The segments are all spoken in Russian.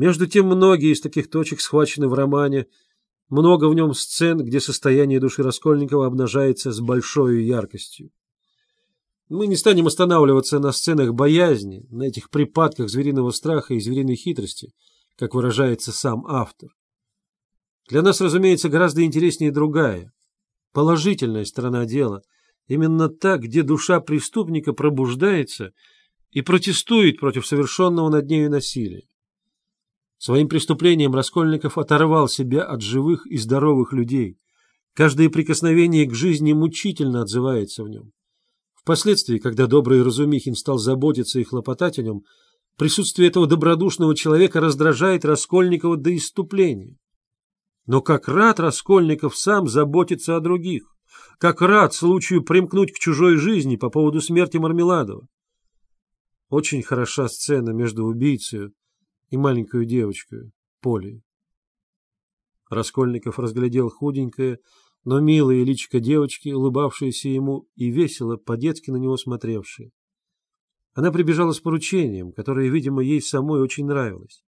Между тем многие из таких точек схвачены в романе, много в нем сцен, где состояние души Раскольникова обнажается с большой яркостью. Мы не станем останавливаться на сценах боязни, на этих припадках звериного страха и звериной хитрости, как выражается сам автор. Для нас, разумеется, гораздо интереснее другая, положительная сторона дела, именно та, где душа преступника пробуждается и протестует против совершенного над нею насилия. Своим преступлением Раскольников оторвал себя от живых и здоровых людей. Каждое прикосновение к жизни мучительно отзывается в нем. Впоследствии, когда добрый Разумихин стал заботиться и хлопотать о нем, присутствие этого добродушного человека раздражает Раскольникова до иступления. Но как рад Раскольников сам заботиться о других, как рад случаю примкнуть к чужой жизни по поводу смерти Мармеладова. Очень хороша сцена между убийцей и маленькую девочку, Полей. Раскольников разглядел худенькое, но милое личико девочки, улыбавшееся ему и весело, по-детски на него смотревшее. Она прибежала с поручением, которое, видимо, ей самой очень нравилось.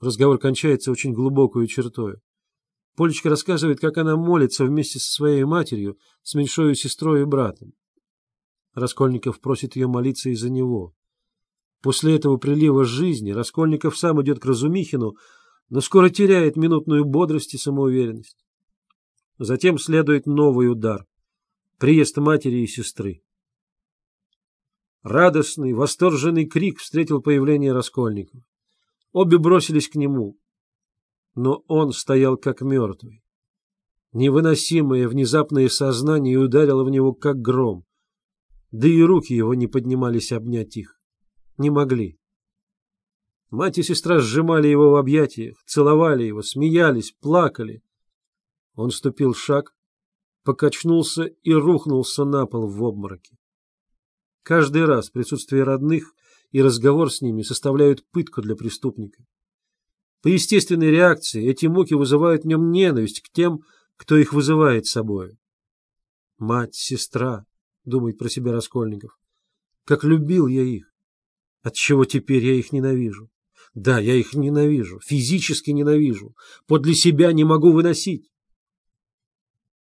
Разговор кончается очень глубокую чертой. Полечка рассказывает, как она молится вместе со своей матерью, с меньшой сестрой и братом. Раскольников просит ее молиться и за него. После этого прилива жизни Раскольников сам идет к Разумихину, но скоро теряет минутную бодрость и самоуверенность. Затем следует новый удар — приезд матери и сестры. Радостный, восторженный крик встретил появление Раскольников. Обе бросились к нему, но он стоял как мертвый. Невыносимое внезапное сознание ударило в него как гром, да и руки его не поднимались обнять их не могли. Мать и сестра сжимали его в объятиях, целовали его, смеялись, плакали. Он ступил шаг, покачнулся и рухнулся на пол в обмороке. Каждый раз присутствие родных и разговор с ними составляют пытку для преступника. По естественной реакции эти муки вызывают в нем ненависть к тем, кто их вызывает собой. Мать, сестра, думает про себя Раскольников, как любил я их. Отчего теперь я их ненавижу? Да, я их ненавижу, физически ненавижу, подле себя не могу выносить.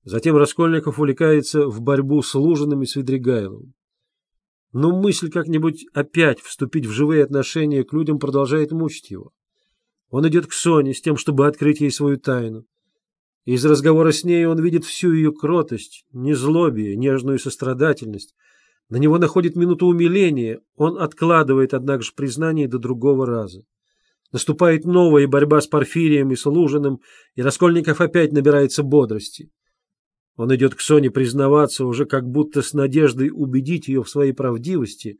Затем Раскольников увлекается в борьбу с Лужиным и Свидригайловым. Но мысль как-нибудь опять вступить в живые отношения к людям продолжает мучить его. Он идет к Соне с тем, чтобы открыть ей свою тайну. из разговора с ней он видит всю ее кротость, незлобие, нежную сострадательность, на него находит минуту умиления, он откладывает, однако же, признание до другого раза. Наступает новая борьба с Порфирием и с Лужиным, и Раскольников опять набирается бодрости. Он идет к Соне признаваться, уже как будто с надеждой убедить ее в своей правдивости,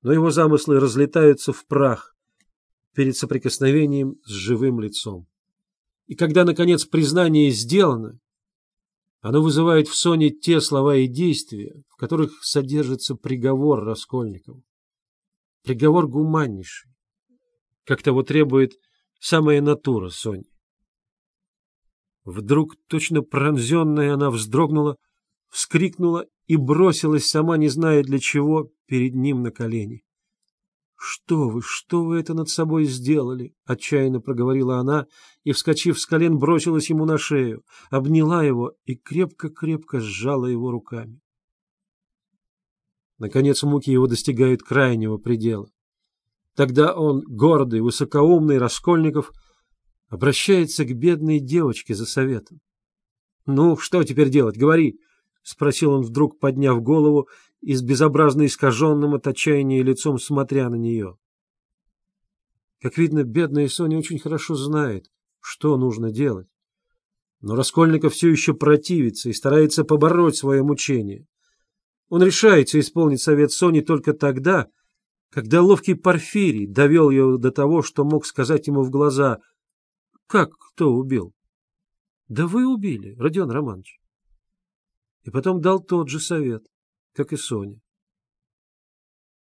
но его замыслы разлетаются в прах перед соприкосновением с живым лицом. И когда, наконец, признание сделано, оно вызывает в Соне те слова и действия, в которых содержится приговор Раскольникову. Приговор гуманнейший, как того требует самая натура Сони. Вдруг, точно пронзенная, она вздрогнула, вскрикнула и бросилась, сама не зная для чего, перед ним на колени. «Что вы, что вы это над собой сделали?» — отчаянно проговорила она и, вскочив с колен, бросилась ему на шею, обняла его и крепко-крепко сжала его руками. Наконец муки его достигают крайнего предела. Тогда он, гордый, высокоумный Раскольников, обращается к бедной девочке за советом. — Ну, что теперь делать? Говори! — спросил он вдруг, подняв голову и с безобразно искаженным от отчаяния лицом смотря на нее. Как видно, бедная Соня очень хорошо знает, что нужно делать. Но Раскольников все еще противится и старается побороть свое мучение. Он решается исполнить совет Сони только тогда, когда ловкий Порфирий довел ее до того, что мог сказать ему в глаза «Как кто убил?» «Да вы убили, Родион Романович». И потом дал тот же совет как и Соня.